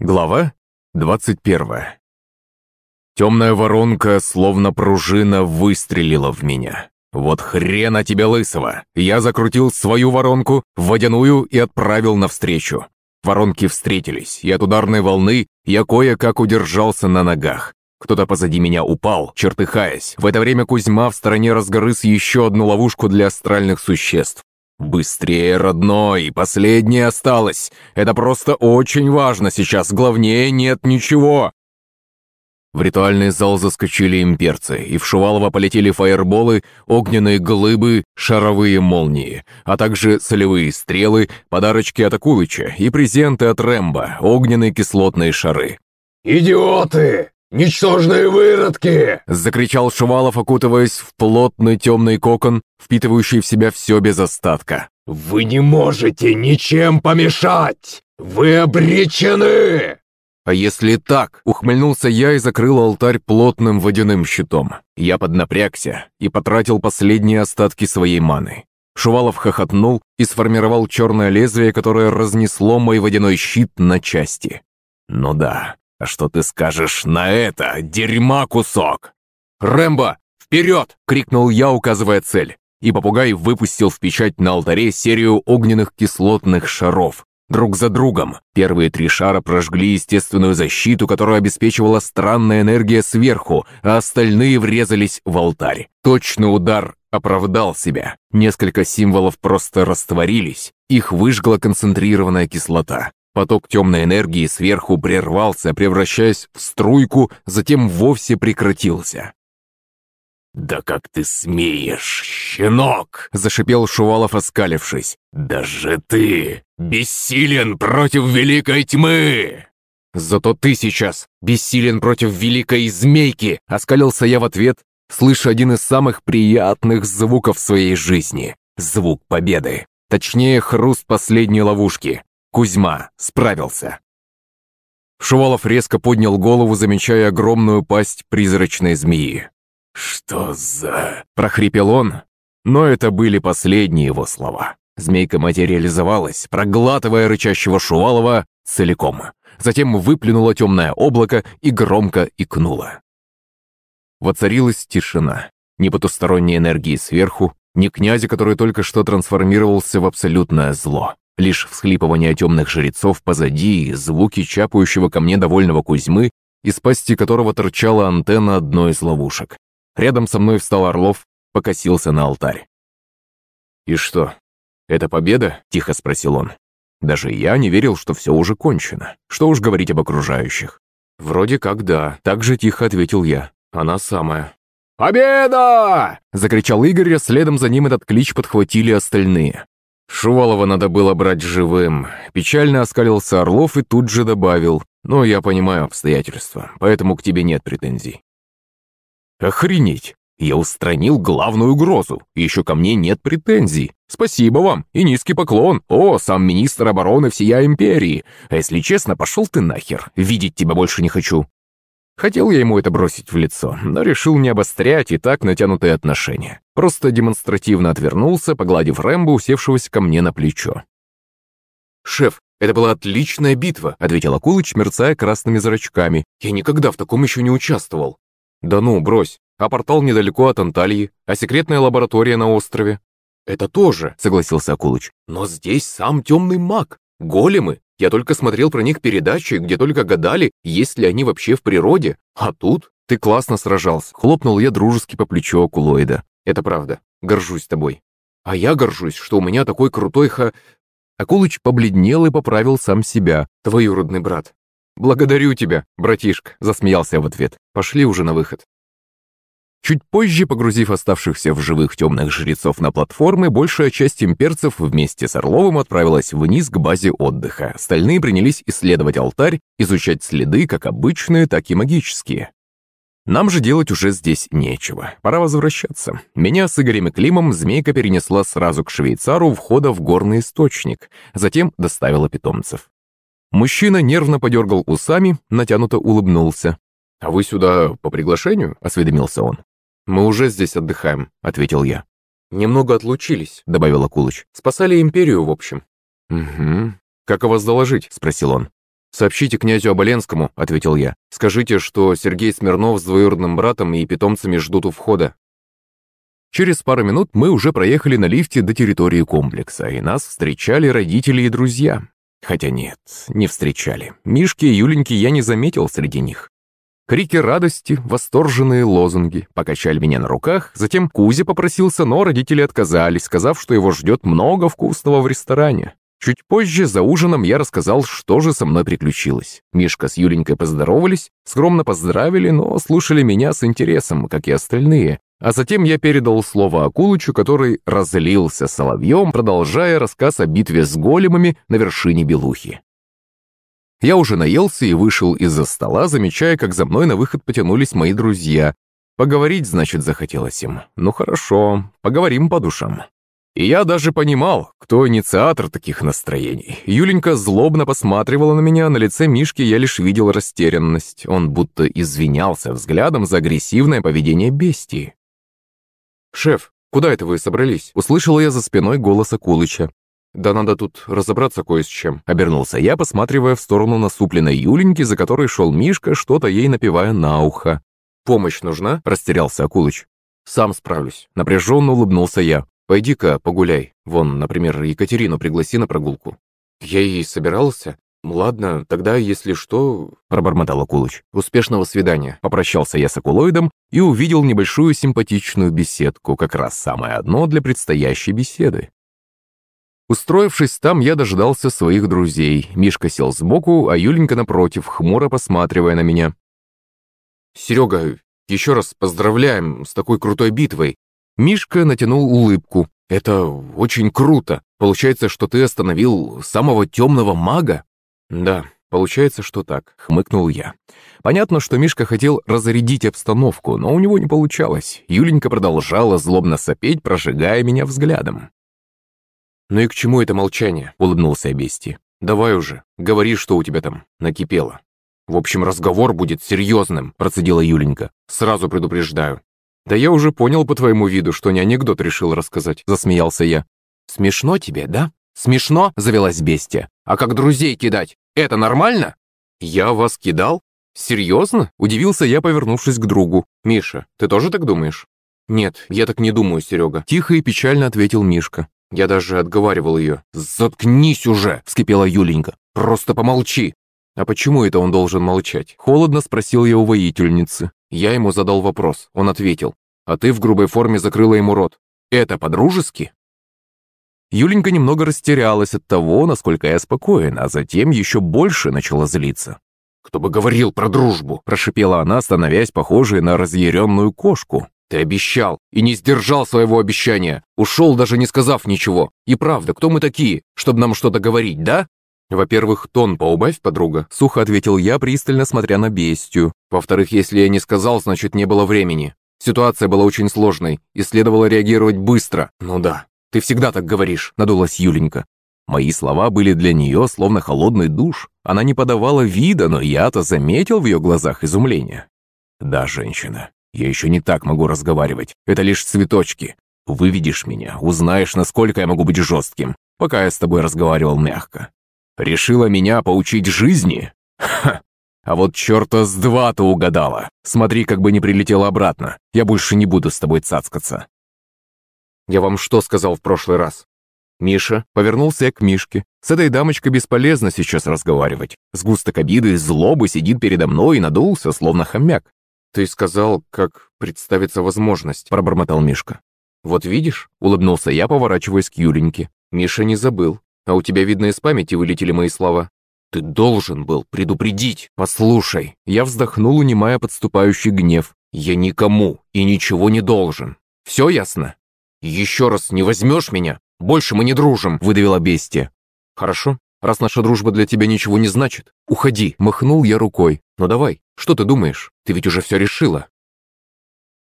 Глава 21 Темная воронка, словно пружина, выстрелила в меня. Вот хрена тебе лысого! Я закрутил свою воронку, водяную, и отправил навстречу. Воронки встретились, и от ударной волны я кое-как удержался на ногах. Кто-то позади меня упал, чертыхаясь. В это время Кузьма в стороне разгорыз еще одну ловушку для астральных существ. «Быстрее, родной, последнее осталось. Это просто очень важно сейчас, главнее нет ничего». В ритуальный зал заскочили имперцы, и в Шувалова полетели фаерболы, огненные глыбы, шаровые молнии, а также солевые стрелы, подарочки от Акулыча и презенты от Рэмбо, огненные кислотные шары. «Идиоты! «Ничтожные выродки!» — закричал Шувалов, окутываясь в плотный темный кокон, впитывающий в себя все без остатка. «Вы не можете ничем помешать! Вы обречены!» «А если так?» — ухмыльнулся я и закрыл алтарь плотным водяным щитом. Я поднапрягся и потратил последние остатки своей маны. Шувалов хохотнул и сформировал черное лезвие, которое разнесло мой водяной щит на части. «Ну да, а что ты скажешь на это, дерьма кусок?» «Рэмбо, вперед!» — крикнул я, указывая цель. И попугай выпустил в печать на алтаре серию огненных кислотных шаров. Друг за другом. Первые три шара прожгли естественную защиту, которую обеспечивала странная энергия сверху, а остальные врезались в алтарь. Точный удар оправдал себя. Несколько символов просто растворились. Их выжгла концентрированная кислота. Поток темной энергии сверху прервался, превращаясь в струйку, затем вовсе прекратился. «Да как ты смеешь, щенок!» – зашипел Шувалов, оскалившись. «Даже ты бессилен против великой тьмы!» «Зато ты сейчас бессилен против великой змейки!» – оскалился я в ответ, слыша один из самых приятных звуков своей жизни – звук победы. Точнее, хруст последней ловушки. Кузьма справился. Шувалов резко поднял голову, замечая огромную пасть призрачной змеи. «Что за...» – прохрипел он, но это были последние его слова. Змейка материализовалась, проглатывая рычащего Шувалова целиком. Затем выплюнула темное облако и громко икнула. Воцарилась тишина. Ни потусторонней энергии сверху, ни князя, который только что трансформировался в абсолютное зло. Лишь всхлипывание темных жрецов позади, звуки чапающего ко мне довольного Кузьмы, из пасти которого торчала антенна одной из ловушек. Рядом со мной встал Орлов, покосился на алтарь. «И что, это победа?» – тихо спросил он. Даже я не верил, что все уже кончено. Что уж говорить об окружающих. «Вроде как да», – так же тихо ответил я. «Она самая». «Победа!» – закричал Игорь, а следом за ним этот клич подхватили остальные. Шувалова надо было брать живым. Печально оскалился Орлов и тут же добавил. «Но я понимаю обстоятельства, поэтому к тебе нет претензий». «Охренеть! Я устранил главную угрозу. Еще ко мне нет претензий. Спасибо вам и низкий поклон. О, сам министр обороны всея империи. А если честно, пошел ты нахер. Видеть тебя больше не хочу. Хотел я ему это бросить в лицо, но решил не обострять и так натянутые отношения. Просто демонстративно отвернулся, погладив Рэмбо, усевшегося ко мне на плечо. «Шеф, это была отличная битва», — ответил Акулыч, мерцая красными зрачками. «Я никогда в таком еще не участвовал». «Да ну, брось. А портал недалеко от Анталии, а секретная лаборатория на острове». «Это тоже», — согласился Акулыч. «Но здесь сам темный маг. Големы, я только смотрел про них передачи, где только гадали, есть ли они вообще в природе. А тут ты классно сражался. Хлопнул я дружески по плечу Акулоида. Это правда. Горжусь тобой. А я горжусь, что у меня такой крутой ха... Акулыч побледнел и поправил сам себя. Твоюродный брат. «Благодарю тебя, братишка», — засмеялся в ответ. «Пошли уже на выход». Чуть позже, погрузив оставшихся в живых темных жрецов на платформы, большая часть имперцев вместе с Орловым отправилась вниз к базе отдыха. Остальные принялись исследовать алтарь, изучать следы, как обычные, так и магические. Нам же делать уже здесь нечего. Пора возвращаться. Меня с Игорем и Климом змейка перенесла сразу к швейцару входа в горный источник. Затем доставила питомцев. Мужчина нервно подергал усами, натянуто улыбнулся. «А вы сюда по приглашению?» – осведомился он. «Мы уже здесь отдыхаем», — ответил я. «Немного отлучились», — добавил Акулыч. «Спасали империю, в общем». «Угу. Как о вас доложить?» — спросил он. «Сообщите князю Оболенскому», — ответил я. «Скажите, что Сергей Смирнов с двоюродным братом и питомцами ждут у входа». Через пару минут мы уже проехали на лифте до территории комплекса, и нас встречали родители и друзья. Хотя нет, не встречали. Мишки и Юленьки я не заметил среди них. Крики радости, восторженные лозунги покачали меня на руках, затем Кузя попросился, но родители отказались, сказав, что его ждет много вкусного в ресторане. Чуть позже, за ужином, я рассказал, что же со мной приключилось. Мишка с Юленькой поздоровались, скромно поздравили, но слушали меня с интересом, как и остальные. А затем я передал слово Акулычу, который разлился соловьем, продолжая рассказ о битве с големами на вершине Белухи. Я уже наелся и вышел из-за стола, замечая, как за мной на выход потянулись мои друзья. Поговорить, значит, захотелось им. Ну хорошо, поговорим по душам. И я даже понимал, кто инициатор таких настроений. Юленька злобно посматривала на меня, на лице Мишки я лишь видел растерянность. Он будто извинялся взглядом за агрессивное поведение бестии. «Шеф, куда это вы собрались?» Услышал я за спиной голос Акулыча. «Да надо тут разобраться кое с чем», — обернулся я, посматривая в сторону насупленной Юленьки, за которой шел Мишка, что-то ей напевая на ухо. «Помощь нужна?» — растерялся Акулыч. «Сам справлюсь», — напряженно улыбнулся я. «Пойди-ка погуляй. Вон, например, Екатерину пригласи на прогулку». «Я ей собирался. Ладно, тогда, если что...» – пробормотал Акулыч. «Успешного свидания». Попрощался я с Акулоидом и увидел небольшую симпатичную беседку, как раз самое одно для предстоящей беседы. Устроившись там, я дождался своих друзей. Мишка сел сбоку, а Юленька напротив, хмуро посматривая на меня. «Серега, еще раз поздравляем с такой крутой битвой. Мишка натянул улыбку. «Это очень круто. Получается, что ты остановил самого темного мага?» «Да, получается, что так», — хмыкнул я. Понятно, что Мишка хотел разрядить обстановку, но у него не получалось. Юленька продолжала злобно сопеть, прожигая меня взглядом. «Ну и к чему это молчание?» — улыбнулся Бести. «Давай уже, говори, что у тебя там накипело». «В общем, разговор будет серьезным», — процедила Юленька. «Сразу предупреждаю. «Да я уже понял по твоему виду, что не анекдот решил рассказать», — засмеялся я. «Смешно тебе, да?» «Смешно?» — завелась бестия. «А как друзей кидать? Это нормально?» «Я вас кидал? Серьезно?» — удивился я, повернувшись к другу. «Миша, ты тоже так думаешь?» «Нет, я так не думаю, Серега», — тихо и печально ответил Мишка. Я даже отговаривал ее. «Заткнись уже!» — вскипела Юленька. «Просто помолчи!» «А почему это он должен молчать?» Холодно спросил я у воительницы. Я ему задал вопрос. Он ответил. «А ты в грубой форме закрыла ему рот. Это по-дружески?» Юленька немного растерялась от того, насколько я спокоен, а затем еще больше начала злиться. «Кто бы говорил про дружбу?» – прошипела она, становясь похожей на разъяренную кошку. «Ты обещал и не сдержал своего обещания. Ушел, даже не сказав ничего. И правда, кто мы такие, чтобы нам что-то говорить, да?» «Во-первых, тон поубавь, подруга», — сухо ответил я, пристально смотря на бестию. «Во-вторых, если я не сказал, значит, не было времени. Ситуация была очень сложной, и следовало реагировать быстро. Ну да, ты всегда так говоришь», — надулась Юленька. Мои слова были для нее словно холодный душ. Она не подавала вида, но я-то заметил в ее глазах изумление. «Да, женщина, я еще не так могу разговаривать. Это лишь цветочки. Выведешь меня, узнаешь, насколько я могу быть жестким, пока я с тобой разговаривал мягко. Решила меня поучить жизни? Ха! А вот черта с два ты угадала. Смотри, как бы не прилетела обратно. Я больше не буду с тобой цацкаться. Я вам что сказал в прошлый раз? Миша повернулся я к Мишке. С этой дамочкой бесполезно сейчас разговаривать. Сгусток обиды и злобы сидит передо мной и надулся, словно хомяк. «Ты сказал, как представится возможность», — пробормотал Мишка. «Вот видишь?» — улыбнулся я, поворачиваясь к Юленьке. Миша не забыл. А у тебя, видно, из памяти вылетели мои слова. Ты должен был предупредить. Послушай, я вздохнул, унимая подступающий гнев. Я никому и ничего не должен. Все ясно? Еще раз не возьмешь меня? Больше мы не дружим, выдавила бестия. Хорошо, раз наша дружба для тебя ничего не значит, уходи, махнул я рукой. Ну давай, что ты думаешь? Ты ведь уже все решила.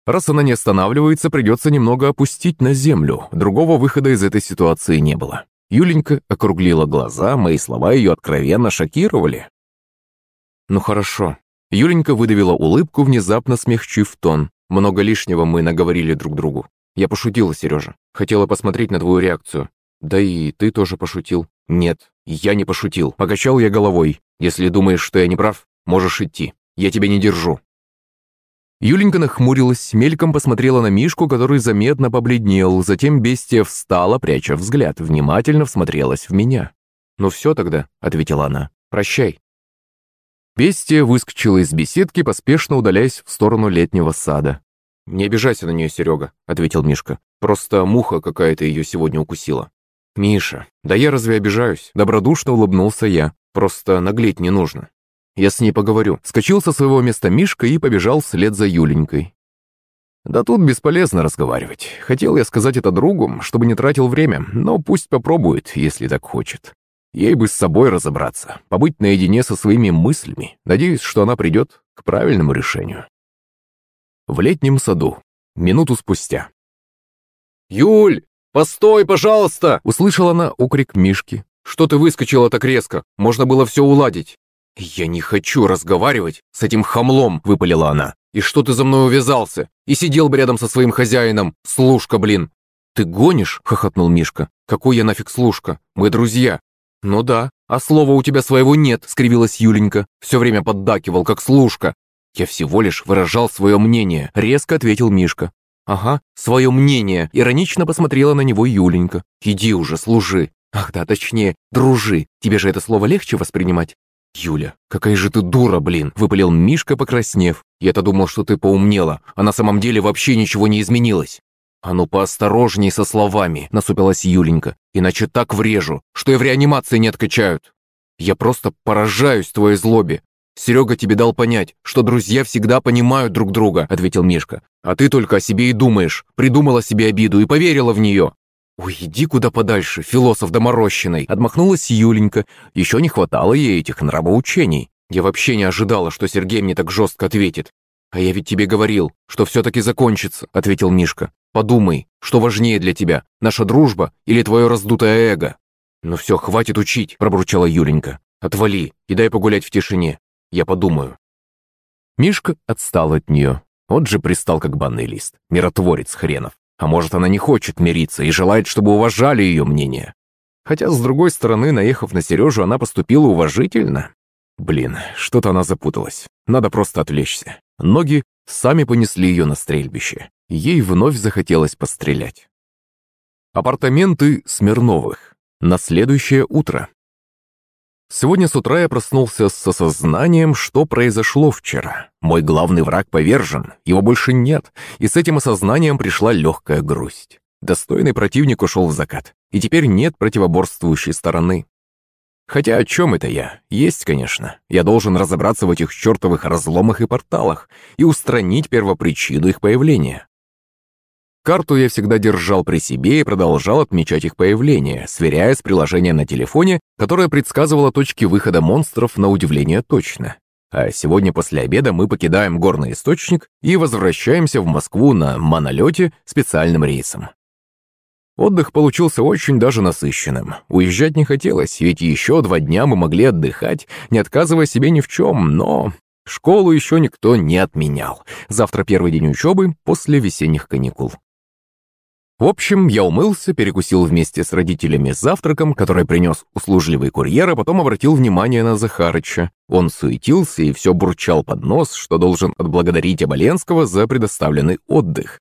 Раз она не останавливается, придется немного опустить на землю. Другого выхода из этой ситуации не было. Юленька округлила глаза, мои слова ее откровенно шокировали. «Ну хорошо». Юленька выдавила улыбку, внезапно смягчив тон. «Много лишнего мы наговорили друг другу. Я пошутила, Сережа. Хотела посмотреть на твою реакцию. Да и ты тоже пошутил». «Нет, я не пошутил». Покачал я головой. Если думаешь, что я не прав, можешь идти. Я тебя не держу». Юленька нахмурилась, мельком посмотрела на Мишку, который заметно побледнел, затем бестия встала, пряча взгляд, внимательно всмотрелась в меня. «Ну все тогда», — ответила она, — «прощай». Бестия выскочила из беседки, поспешно удаляясь в сторону летнего сада. «Не обижайся на нее, Серега», — ответил Мишка. «Просто муха какая-то ее сегодня укусила». «Миша, да я разве обижаюсь?» Добродушно улыбнулся я. «Просто наглеть не нужно. Я с ней поговорю. Скочил со своего места Мишка и побежал вслед за Юленькой. Да тут бесполезно разговаривать. Хотел я сказать это другу, чтобы не тратил время, но пусть попробует, если так хочет. Ей бы с собой разобраться, побыть наедине со своими мыслями. Надеюсь, что она придет к правильному решению. В летнем саду. Минуту спустя. «Юль, постой, пожалуйста!» Услышала она окрик Мишки. «Что ты выскочила так резко? Можно было все уладить». «Я не хочу разговаривать с этим хамлом», — выпалила она. «И что ты за мной увязался? И сидел бы рядом со своим хозяином, служка, блин!» «Ты гонишь?» — хохотнул Мишка. «Какой я нафиг служка? Мы друзья!» «Ну да, а слова у тебя своего нет», — скривилась Юленька. Все время поддакивал, как служка. «Я всего лишь выражал свое мнение», — резко ответил Мишка. «Ага, свое мнение», — иронично посмотрела на него Юленька. «Иди уже, служи». «Ах да, точнее, дружи. Тебе же это слово легче воспринимать?» «Юля, какая же ты дура, блин!» – выпалил Мишка, покраснев. «Я-то думал, что ты поумнела, а на самом деле вообще ничего не изменилось». «А ну поосторожней со словами», – насупилась Юленька. «Иначе так врежу, что и в реанимации не откачают». «Я просто поражаюсь твоей злобе. Серега тебе дал понять, что друзья всегда понимают друг друга», – ответил Мишка. «А ты только о себе и думаешь, придумала себе обиду и поверила в нее. «Ой, иди куда подальше, философ доморощенный!» Отмахнулась Юленька. Еще не хватало ей этих нравоучений. Я вообще не ожидала, что Сергей мне так жестко ответит. «А я ведь тебе говорил, что все-таки закончится», — ответил Мишка. «Подумай, что важнее для тебя, наша дружба или твое раздутое эго?» «Ну все, хватит учить», — пробурчала Юленька. «Отвали и дай погулять в тишине. Я подумаю». Мишка отстал от нее. Вот же пристал, как банный лист. Миротворец хренов. А может, она не хочет мириться и желает, чтобы уважали ее мнение. Хотя, с другой стороны, наехав на Сережу, она поступила уважительно. Блин, что-то она запуталась. Надо просто отвлечься. Ноги сами понесли ее на стрельбище. Ей вновь захотелось пострелять. Апартаменты Смирновых. На следующее утро. Сегодня с утра я проснулся с осознанием, что произошло вчера. Мой главный враг повержен, его больше нет, и с этим осознанием пришла легкая грусть. Достойный противник ушел в закат, и теперь нет противоборствующей стороны. Хотя о чем это я? Есть, конечно. Я должен разобраться в этих чертовых разломах и порталах и устранить первопричину их появления. Карту я всегда держал при себе и продолжал отмечать их появление, сверяя с приложением на телефоне, которое предсказывало точки выхода монстров на удивление точно. А сегодня после обеда мы покидаем горный источник и возвращаемся в Москву на монолете специальным рейсом. Отдых получился очень даже насыщенным. Уезжать не хотелось, ведь еще два дня мы могли отдыхать, не отказывая себе ни в чем, но школу еще никто не отменял. Завтра первый день учебы после весенних каникул. В общем, я умылся, перекусил вместе с родителями завтраком, который принес услужливый курьер, а потом обратил внимание на Захарыча. Он суетился и все бурчал под нос, что должен отблагодарить Оболенского за предоставленный отдых.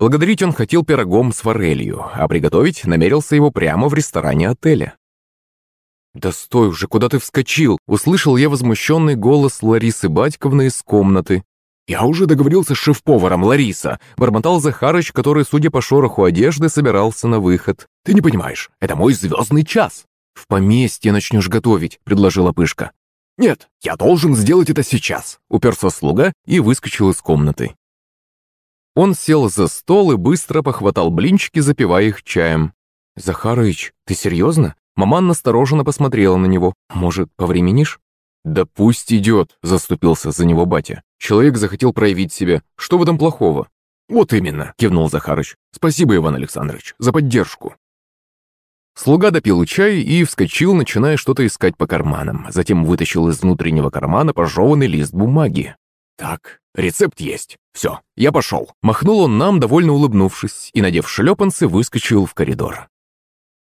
Благодарить он хотел пирогом с форелью, а приготовить намерился его прямо в ресторане отеля. «Да стой уже, куда ты вскочил?» Услышал я возмущенный голос Ларисы Батьковны из комнаты. «Я уже договорился с шеф-поваром, Лариса», — бормотал Захарыч, который, судя по шороху одежды, собирался на выход. «Ты не понимаешь, это мой звездный час». «В поместье начнешь готовить», — предложила Пышка. «Нет, я должен сделать это сейчас», — уперся слуга и выскочил из комнаты. Он сел за стол и быстро похватал блинчики, запивая их чаем. «Захарыч, ты серьезно?» Маман настороженно посмотрела на него. «Может, повременишь?» «Да пусть идет», — заступился за него батя. «Человек захотел проявить себя. Что в этом плохого?» «Вот именно», — кивнул Захарыч. «Спасибо, Иван Александрович, за поддержку». Слуга допил чай и вскочил, начиная что-то искать по карманам. Затем вытащил из внутреннего кармана пожеванный лист бумаги. «Так, рецепт есть. Все, я пошел». Махнул он нам, довольно улыбнувшись, и, надев шлепанцы, выскочил в коридор.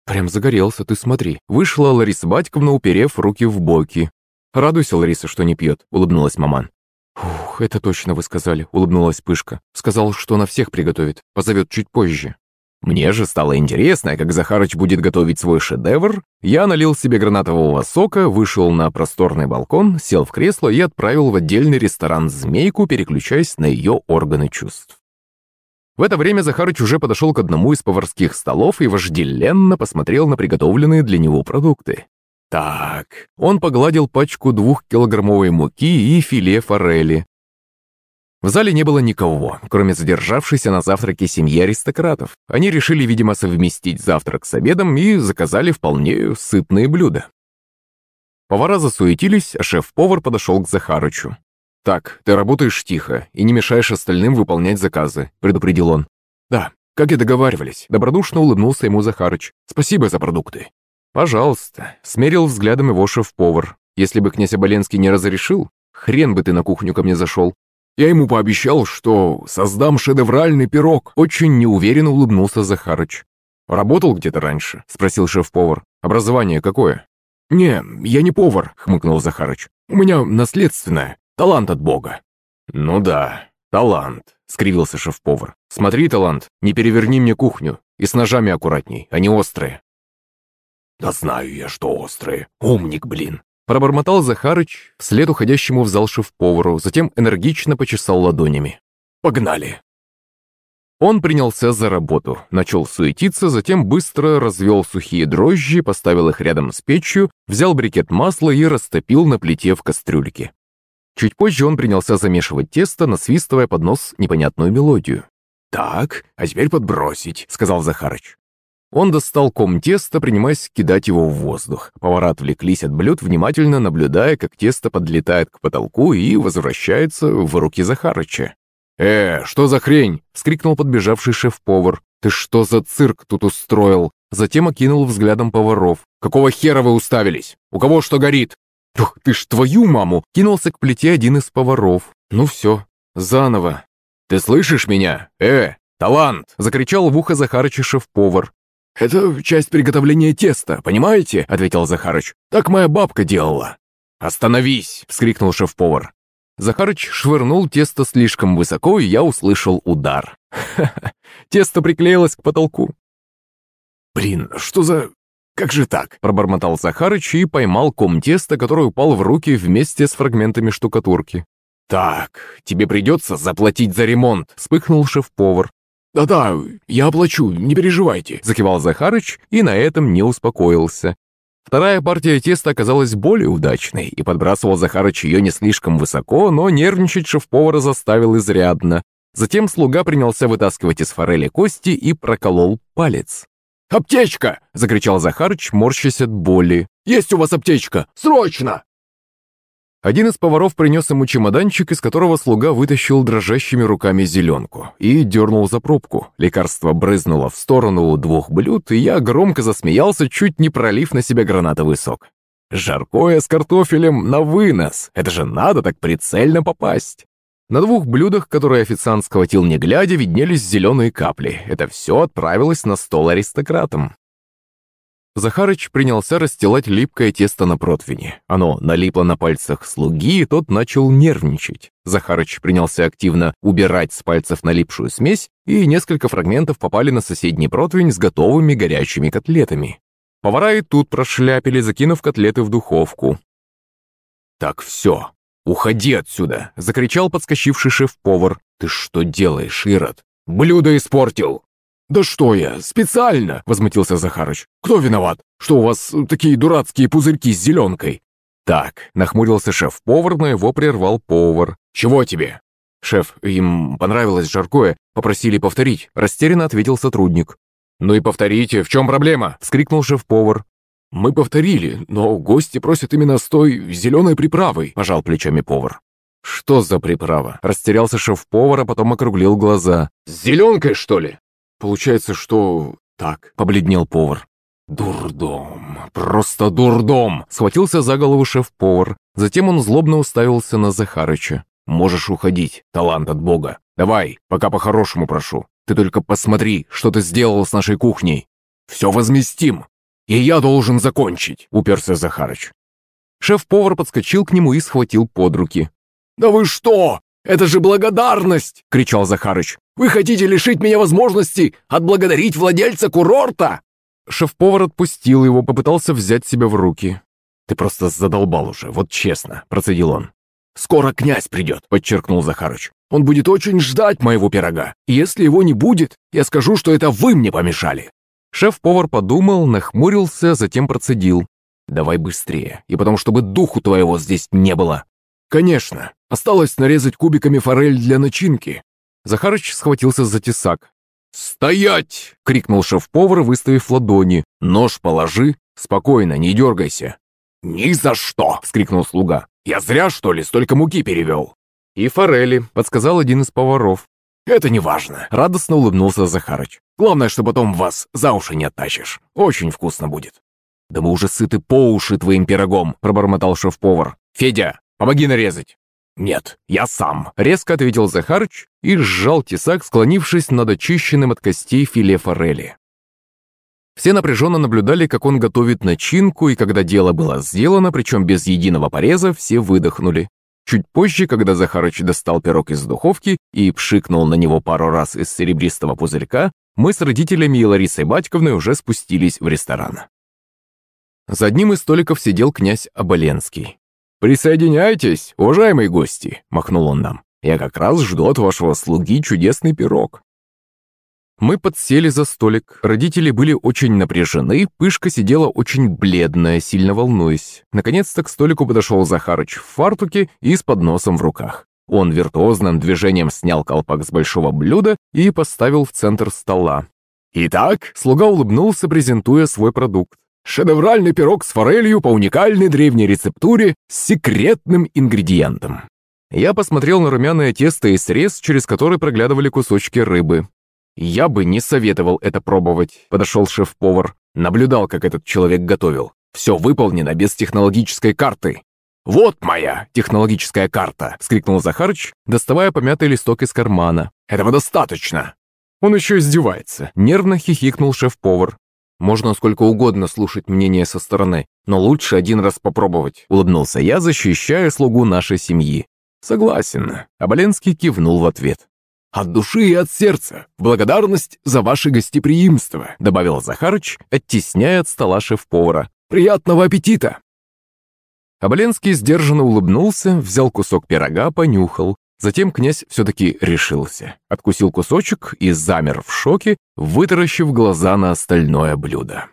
«Прям загорелся, ты смотри». Вышла Лариса Батьковна, уперев руки в боки. «Радуйся, Лариса, что не пьет», — улыбнулась маман. «Ух, это точно вы сказали», — улыбнулась Пышка. «Сказал, что на всех приготовит. Позовет чуть позже». Мне же стало интересно, как Захарыч будет готовить свой шедевр. Я налил себе гранатового сока, вышел на просторный балкон, сел в кресло и отправил в отдельный ресторан «Змейку», переключаясь на ее органы чувств. В это время Захарыч уже подошел к одному из поварских столов и вожделенно посмотрел на приготовленные для него продукты. Так, он погладил пачку двухкилограммовой муки и филе форели. В зале не было никого, кроме задержавшейся на завтраке семьи аристократов. Они решили, видимо, совместить завтрак с обедом и заказали вполне сытные блюда. Повара засуетились, а шеф-повар подошел к Захарычу. «Так, ты работаешь тихо и не мешаешь остальным выполнять заказы», — предупредил он. «Да, как и договаривались», — добродушно улыбнулся ему Захарыч. «Спасибо за продукты». «Пожалуйста», — смерил взглядом его шеф-повар. «Если бы князь Оболенский не разрешил, хрен бы ты на кухню ко мне зашел». «Я ему пообещал, что создам шедевральный пирог», — очень неуверенно улыбнулся Захарыч. «Работал где-то раньше?» — спросил шеф-повар. «Образование какое?» «Не, я не повар», — хмыкнул Захарыч. «У меня наследственное. Талант от Бога». «Ну да, талант», — скривился шеф-повар. «Смотри, талант, не переверни мне кухню. И с ножами аккуратней, они острые». «Да знаю я, что острые. Умник, блин». Пробормотал Захарыч вслед уходящему в зал шеф-повару, затем энергично почесал ладонями. «Погнали!» Он принялся за работу, начал суетиться, затем быстро развел сухие дрожжи, поставил их рядом с печью, взял брикет масла и растопил на плите в кастрюльке. Чуть позже он принялся замешивать тесто, насвистывая под нос непонятную мелодию. «Так, а теперь подбросить», — сказал Захарыч. Он достал ком теста, принимаясь кидать его в воздух. Повара отвлеклись от блюд, внимательно наблюдая, как тесто подлетает к потолку и возвращается в руки Захарыча. «Э, что за хрень?» — вскрикнул подбежавший шеф-повар. «Ты что за цирк тут устроил?» Затем окинул взглядом поваров. «Какого хера вы уставились? У кого что горит?» «Ух, ты ж твою маму!» — кинулся к плите один из поваров. «Ну все, заново». «Ты слышишь меня? Э, талант!» — закричал в ухо Захарыча шеф-повар. «Это часть приготовления теста, понимаете?» — ответил Захарыч. «Так моя бабка делала». «Остановись!» — вскрикнул шеф-повар. Захарыч швырнул тесто слишком высоко, и я услышал удар. Ха-ха, тесто приклеилось к потолку. «Блин, что за... «Как же так?» – пробормотал Захарыч и поймал ком теста, который упал в руки вместе с фрагментами штукатурки. «Так, тебе придется заплатить за ремонт», – вспыхнул шеф-повар. «Да-да, я оплачу, не переживайте», – закивал Захарыч и на этом не успокоился. Вторая партия теста оказалась более удачной, и подбрасывал Захарыч ее не слишком высоко, но нервничать шеф-повара заставил изрядно. Затем слуга принялся вытаскивать из форели кости и проколол палец. «Аптечка!» — закричал Захарыч, морщась от боли. «Есть у вас аптечка! Срочно!» Один из поваров принес ему чемоданчик, из которого слуга вытащил дрожащими руками зеленку и дернул за пробку. Лекарство брызнуло в сторону двух блюд, и я громко засмеялся, чуть не пролив на себя гранатовый сок. Жаркое с картофелем на вынос. Это же надо так прицельно попасть. На двух блюдах, которые официант схватил не глядя, виднелись зеленые капли. Это все отправилось на стол аристократам. Захарыч принялся расстилать липкое тесто на противне. Оно налипло на пальцах слуги, и тот начал нервничать. Захарыч принялся активно убирать с пальцев налипшую смесь, и несколько фрагментов попали на соседний противень с готовыми горячими котлетами. Повара и тут прошляпили, закинув котлеты в духовку. «Так все, «Уходи отсюда!» — закричал подскочивший шеф-повар. «Ты что делаешь, Ирод? Блюдо испортил!» «Да что я, специально!» — возмутился Захарыч. «Кто виноват, что у вас такие дурацкие пузырьки с зеленкой?» «Так», — нахмурился шеф-повар, но его прервал повар. «Чего тебе?» «Шеф, им понравилось жаркое, попросили повторить», — растерянно ответил сотрудник. «Ну и повторите, в чем проблема?» — вскрикнул шеф-повар. «Мы повторили, но гости просят именно с той зеленой приправой», – пожал плечами повар. «Что за приправа?» – растерялся шеф-повар, а потом округлил глаза. «С зеленкой, что ли?» «Получается, что...» «Так», – побледнел повар. «Дурдом, просто дурдом!» – схватился за голову шеф-повар. Затем он злобно уставился на Захарыча. «Можешь уходить, талант от бога. Давай, пока по-хорошему прошу. Ты только посмотри, что ты сделал с нашей кухней. Все возместим. «И я должен закончить», — уперся Захарыч. Шеф-повар подскочил к нему и схватил под руки. «Да вы что? Это же благодарность!» — кричал Захарыч. «Вы хотите лишить меня возможности отблагодарить владельца курорта?» Шеф-повар отпустил его, попытался взять себя в руки. «Ты просто задолбал уже, вот честно», — процедил он. «Скоро князь придет», — подчеркнул Захарыч. «Он будет очень ждать моего пирога. И если его не будет, я скажу, что это вы мне помешали». Шеф-повар подумал, нахмурился, затем процедил. «Давай быстрее, и потому чтобы духу твоего здесь не было». «Конечно. Осталось нарезать кубиками форель для начинки». Захарыч схватился за тесак. «Стоять!» — крикнул шеф-повар, выставив ладони. «Нож положи. Спокойно, не дергайся». «Ни за что!» — вскрикнул слуга. «Я зря, что ли, столько муки перевел?» «И форели», — подсказал один из поваров. «Это не важно», — радостно улыбнулся Захарыч. «Главное, что потом вас за уши не оттащишь. Очень вкусно будет». «Да мы уже сыты по уши твоим пирогом», — пробормотал шеф-повар. «Федя, помоги нарезать». «Нет, я сам», — резко ответил Захарыч и сжал тесак, склонившись над очищенным от костей филе форели. Все напряженно наблюдали, как он готовит начинку, и когда дело было сделано, причем без единого пореза, все выдохнули. Чуть позже, когда Захарыч достал пирог из духовки и пшикнул на него пару раз из серебристого пузырька, мы с родителями и Ларисой Батьковной уже спустились в ресторан. За одним из столиков сидел князь Оболенский. «Присоединяйтесь, уважаемые гости!» – махнул он нам. «Я как раз жду от вашего слуги чудесный пирог». Мы подсели за столик. Родители были очень напряжены, Пышка сидела очень бледная, сильно волнуясь. Наконец-то к столику подошел Захарыч в фартуке и с подносом в руках. Он виртуозным движением снял колпак с большого блюда и поставил в центр стола. «Итак», — слуга улыбнулся, презентуя свой продукт. «Шедевральный пирог с форелью по уникальной древней рецептуре с секретным ингредиентом». Я посмотрел на румяное тесто и срез, через который проглядывали кусочки рыбы. «Я бы не советовал это пробовать», — подошел шеф-повар. Наблюдал, как этот человек готовил. Все выполнено без технологической карты. «Вот моя технологическая карта!» — вскрикнул Захарыч, доставая помятый листок из кармана. «Этого достаточно!» Он еще издевается. Нервно хихикнул шеф-повар. «Можно сколько угодно слушать мнение со стороны, но лучше один раз попробовать», — улыбнулся я, защищая слугу нашей семьи. «Согласен», — Аболенский кивнул в ответ. «От души и от сердца, благодарность за ваше гостеприимство», добавил Захарыч, оттесняя от стола шеф-повара. «Приятного аппетита!» Оболенский сдержанно улыбнулся, взял кусок пирога, понюхал. Затем князь все-таки решился. Откусил кусочек и замер в шоке, вытаращив глаза на остальное блюдо.